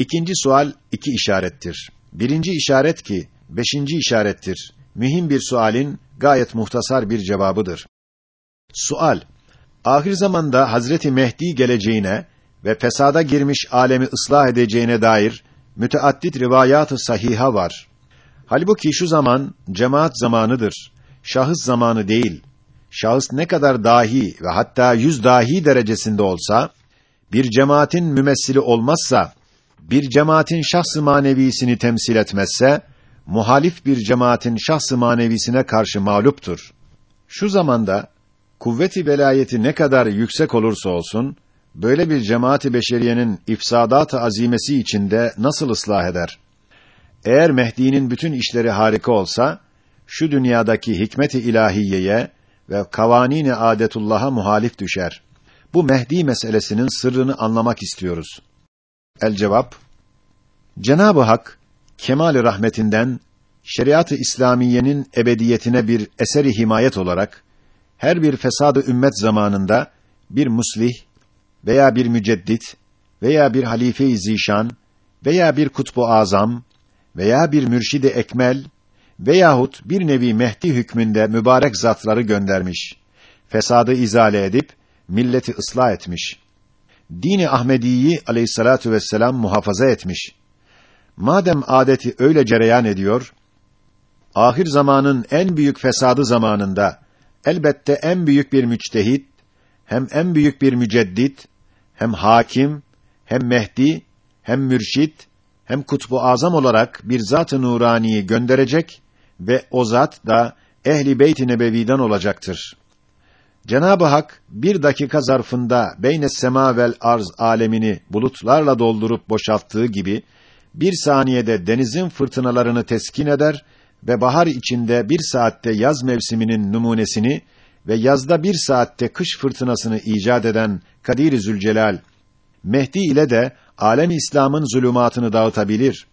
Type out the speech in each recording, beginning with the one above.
İkinci sual iki işarettir. Birinci işaret ki beşinci işarettir. Mühim bir sualin gayet muhtasar bir cevabıdır. Sual: Ahir zamanda Hazreti Mehdi geleceğine ve fesada girmiş alemi ıslah edeceğine dair müteaddit rivayat-ı sahiha var. Halbuki şu zaman cemaat zamanıdır. Şahıs zamanı değil. Şahıs ne kadar dahi ve hatta yüz dahi derecesinde olsa, bir cemaatin mümessili olmazsa, bir cemaatin şahs-ı manevisini temsil etmezse, muhalif bir cemaatin şahs-ı manevisine karşı mağluptur. Şu zamanda, kuvveti velayeti ne kadar yüksek olursa olsun, böyle bir cemaati beşeriyenin ifsadat-ı azimesi içinde nasıl ıslah eder? Eğer Mehdi'nin bütün işleri harika olsa, şu dünyadaki hikmet-i ilahiyeye ve kavanini adetullah'a muhalif düşer. Bu Mehdi meselesinin sırrını anlamak istiyoruz. El cevap Cenab-ı Hak kemal rahmetinden şeriat-ı İslamiyenin ebediyetine bir eseri himayet olarak her bir fesadı ümmet zamanında bir muslih veya bir müceddit veya bir halife-i zişan veya bir kutbu azam veya bir mürşidi ekmel veyahut bir nevi Mehdi hükmünde mübarek zatları göndermiş. Fesadı izale edip milleti ıslah etmiş. Dini Ahmediyi aleyhissalatu vesselam muhafaza etmiş. Madem adeti öyle cereyan ediyor, ahir zamanın en büyük fesadı zamanında elbette en büyük bir müçtehit, hem en büyük bir müceddit, hem hakim, hem Mehdi, hem mürşit, hem kutbu azam olarak bir zat-ı nuraniyi gönderecek ve o zat da ehli beyt-i nebeviden olacaktır. Cenab-ı Hak bir dakika zarfında beyne sema vel arz alemini bulutlarla doldurup boşalttığı gibi bir saniyede denizin fırtınalarını teskin eder ve bahar içinde bir saatte yaz mevsiminin numunesini ve yazda bir saatte kış fırtınasını icat eden Kadir-i Zülcelal, Mehdi ile de alem İslam'ın zulümatını dağıtabilir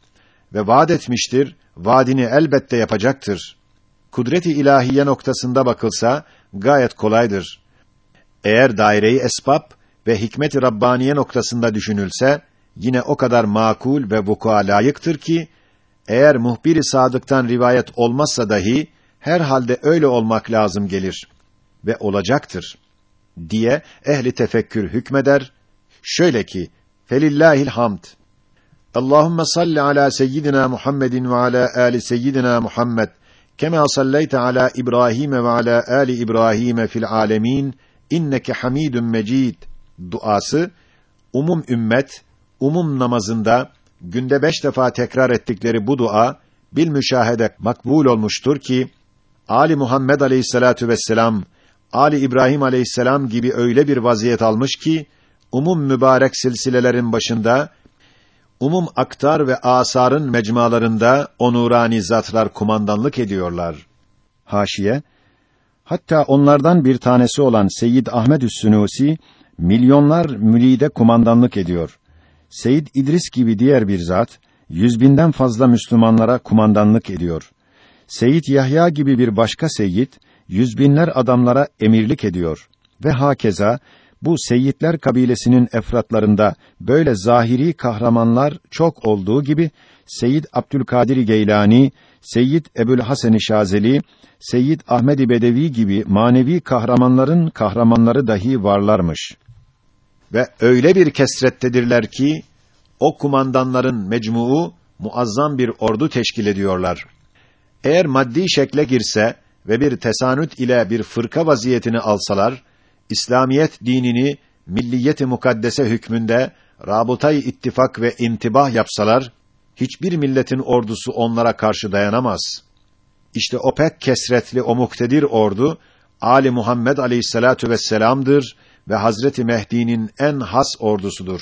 ve vaad etmiştir, vaadini elbette yapacaktır. Kudret-i ilahiye noktasında bakılsa gayet kolaydır. Eğer daireyi esbab ve hikmet-i rabbaniye noktasında düşünülse yine o kadar makul ve vuku'a layıktır ki eğer muhbir-i sadıktan rivayet olmazsa dahi her halde öyle olmak lazım gelir ve olacaktır diye ehli tefekkür hükmeder. Şöyle ki felillahil hamd. Allahumme salli ala seyyidina Muhammedin ve ala ali seyyidina Muhammed kema sallaita ala İbrahim ve ala ali İbrahim fil alamin inneke Hamidun Mecid duası umum ümmet umum namazında günde beş defa tekrar ettikleri bu dua bil müşahede makbul olmuştur ki Ali Muhammed Aleyhissalatu vesselam Ali İbrahim Aleyhisselam gibi öyle bir vaziyet almış ki umum mübarek silsilelerin başında umum aktar ve asarın mecmalarında o nurani zatlar kumandanlık ediyorlar. Haşiye Hatta onlardan bir tanesi olan Seyyid Ahmed Üssünusi milyonlar müride kumandanlık ediyor. Seyyid İdris gibi diğer bir zat yüz binden fazla Müslümanlara kumandanlık ediyor. Seyyid Yahya gibi bir başka seyyid yüz binler adamlara emirlik ediyor ve hakeza bu seyyidler kabilesinin efratlarında böyle zahiri kahramanlar çok olduğu gibi Seyyid Abdülkadir Geylani, Seyyid Ebul Hasan Şazeli, Seyyid Ahmed Bedevi gibi manevi kahramanların kahramanları dahi varlarmış. Ve öyle bir kesrettedirler ki o kumandanların mecmuu muazzam bir ordu teşkil ediyorlar. Eğer maddi şekle girse ve bir tesanüt ile bir fırka vaziyetini alsalar, İslamiyet dinini milliyet-i mukaddese hükmünde rabıtay ittifak ve intibah yapsalar, hiçbir milletin ordusu onlara karşı dayanamaz. İşte o pek kesretli o muktedir ordu Ali Muhammed Aleyhissalatu vesselam'dır ve Hazreti Mehdi'nin en has ordusudur.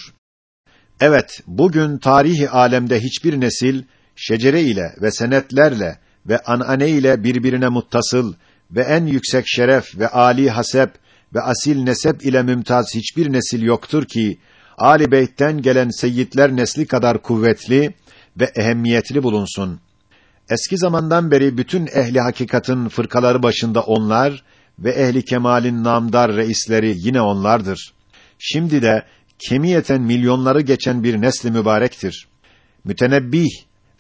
Evet, bugün tarihi alemde hiçbir nesil şecere ile ve senetlerle ve anane ile birbirine muttasıl ve en yüksek şeref ve ali hasep ve asil nesep ile mümtaz hiçbir nesil yoktur ki Ali Beyt'ten gelen seyyidler nesli kadar kuvvetli ve ehemmiyetli bulunsun. Eski zamandan beri bütün ehli hakikatın fırkaları başında onlar ve ehli kemalin namdar reisleri yine onlardır. Şimdi de kemiyeten milyonları geçen bir nesli mübarektir. mütenebbih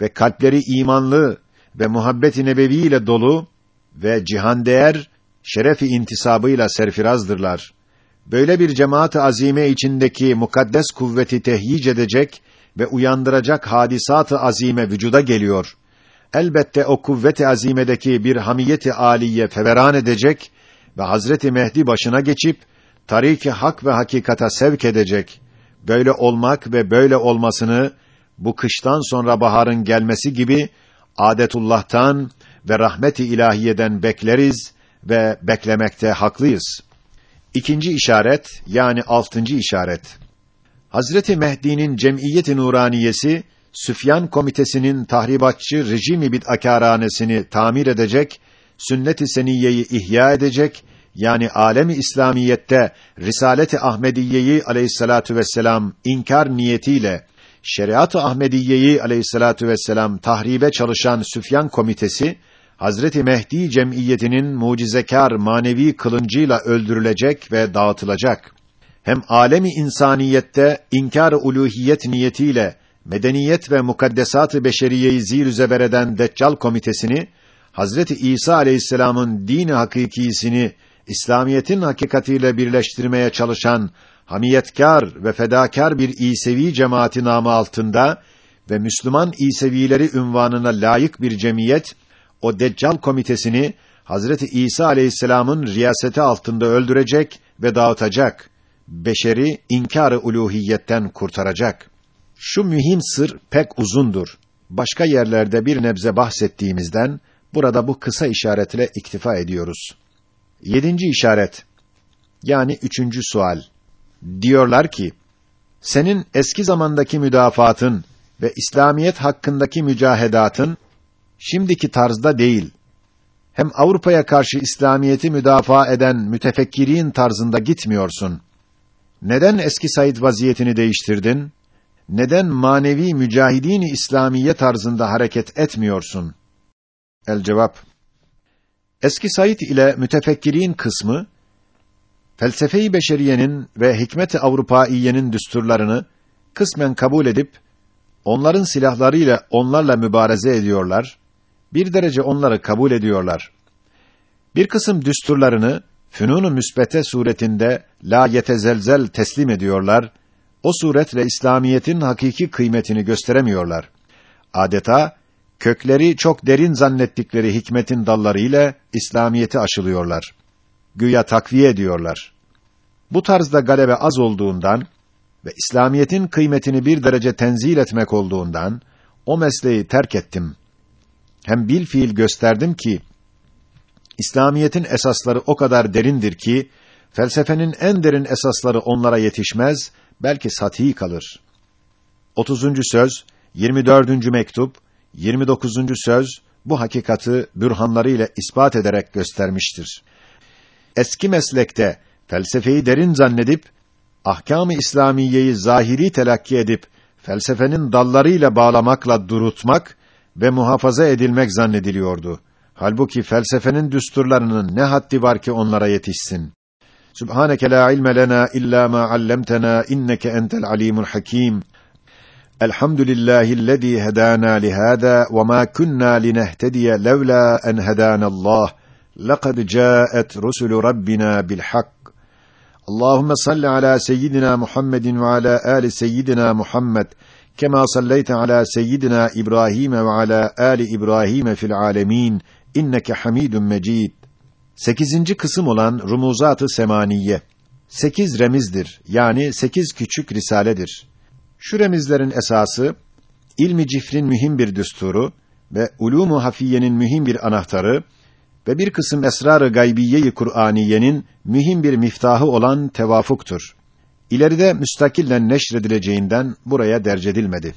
ve kalpleri imanlı ve muhabbet-i nebevi ile dolu ve cihan değer şerefi intisabıyla serfirazdırlar. Böyle bir cemaat-ı azime içindeki mukaddes kuvveti tehyic edecek ve uyandıracak hadisat-ı azime vücuda geliyor. Elbette o kuvvet-i azimedeki bir hamiyeti aliye feveran edecek ve Hazreti Mehdi başına geçip tariki hak ve hakikata sevk edecek. Böyle olmak ve böyle olmasını bu kıştan sonra baharın gelmesi gibi adetullah'tan ve rahmeti ilahiyeden bekleriz ve beklemekte haklıyız. İkinci işaret yani altıncı işaret. Hazreti Mehdi'nin cemiyeti nuraniyesi Süfyan komitesinin tahribatçı rejimi bid'akâranesini tamir edecek, sünnet-i seniyyeyi ihya edecek, yani alemi İslamiyette Risalet-i Ahmediyeyi aleyhissalatu vesselam inkar niyetiyle Şeriat-ı Ahmediyeyi aleyhissalatu vesselam tahribe çalışan Süfyan komitesi Hazreti Mehdi cemiyetinin mucizekar manevi kılıncıyla öldürülecek ve dağıtılacak. Hem alemi insaniyette inkar-ı uluhiyet niyetiyle medeniyet ve mukaddesat-ı beşeriyeyi zir zeber eden Deccal komitesini Hazreti İsa aleyhisselam'ın dini hakikisini İslamiyetin hakikatiyle birleştirmeye çalışan hamiyetkar ve fedakar bir İsevi cemaati namı altında ve Müslüman İsevileri ünvanına layık bir cemiyet o Deccal komitesini Hazreti İsa aleyhisselam'ın riyaseti altında öldürecek ve dağıtacak. Beşeri inkar-ı uluhiyetten kurtaracak. Şu mühim sır pek uzundur. Başka yerlerde bir nebze bahsettiğimizden burada bu kısa işaretle iktifa ediyoruz. Yedinci işaret. Yani üçüncü sual. Diyorlar ki, senin eski zamandaki müdafaatın ve İslamiyet hakkındaki mücahedatın şimdiki tarzda değil. Hem Avrupa'ya karşı İslamiyeti müdafaa eden mütefekkirin tarzında gitmiyorsun. Neden eski Said vaziyetini değiştirdin? Neden manevi mücahidin İslamiye tarzında hareket etmiyorsun? El cevap. Eski Said ile mütefekkirin kısmı felsefe-i beşeriyenin ve hikmet-i Avrupaiyenin düsturlarını kısmen kabul edip onların silahlarıyla onlarla mübareze ediyorlar bir derece onları kabul ediyorlar. Bir kısım düsturlarını fünun-u müsbete suretinde la yetezelzel teslim ediyorlar. O suretle İslamiyetin hakiki kıymetini gösteremiyorlar. Adeta kökleri çok derin zannettikleri hikmetin dalları ile İslamiyeti aşılıyorlar. Güya takviye ediyorlar. Bu tarzda galebe az olduğundan ve İslamiyetin kıymetini bir derece tenzil etmek olduğundan o mesleği terk ettim hem bil fiil gösterdim ki İslamiyetin esasları o kadar derindir ki felsefenin en derin esasları onlara yetişmez, belki sati kalır. 30. söz, 24. mektup, 29. söz bu hakikati bürhanları ile ispat ederek göstermiştir. Eski meslekte felsefeyi derin zannedip ahkâm-ı İslamiyeyi zahiri telakki edip felsefenin dallarıyla bağlamakla durutmak ve muhafaza edilmek zannediliyordu. Halbuki felsefenin düsturlarının ne haddi var ki onlara yetişsin. Subhaneke la ilme lena illa ma allamtana inneke entel alimul hakim. Elhamdülillahi'llezî hedâna lihâdâ ve mâ kunnâ linehtediye levlâ en hedânallâh. Laqad câet rusulü rabbina bil hak. Allahumme salli ala seyyidina Muhammedin ve ala ali seyyidina Muhammed. Kema sallaita ala seyyidina İbrahim ve ala ali İbrahim fil alemin inneke Hamidun Mecid. 8. kısım olan Rumuzatı Semaniye. 8 remizdir. Yani 8 küçük risaledir. Şu remizlerin esası ilmi cifrin mühim bir düsturu ve ulûmu hafiyenin mühim bir anahtarı ve bir kısım esrarı gaybiyeyi Kur'aniyenin mühim bir miftahı olan tevafuktur. İleride müstakillen neşredileceğinden buraya derc edilmedi.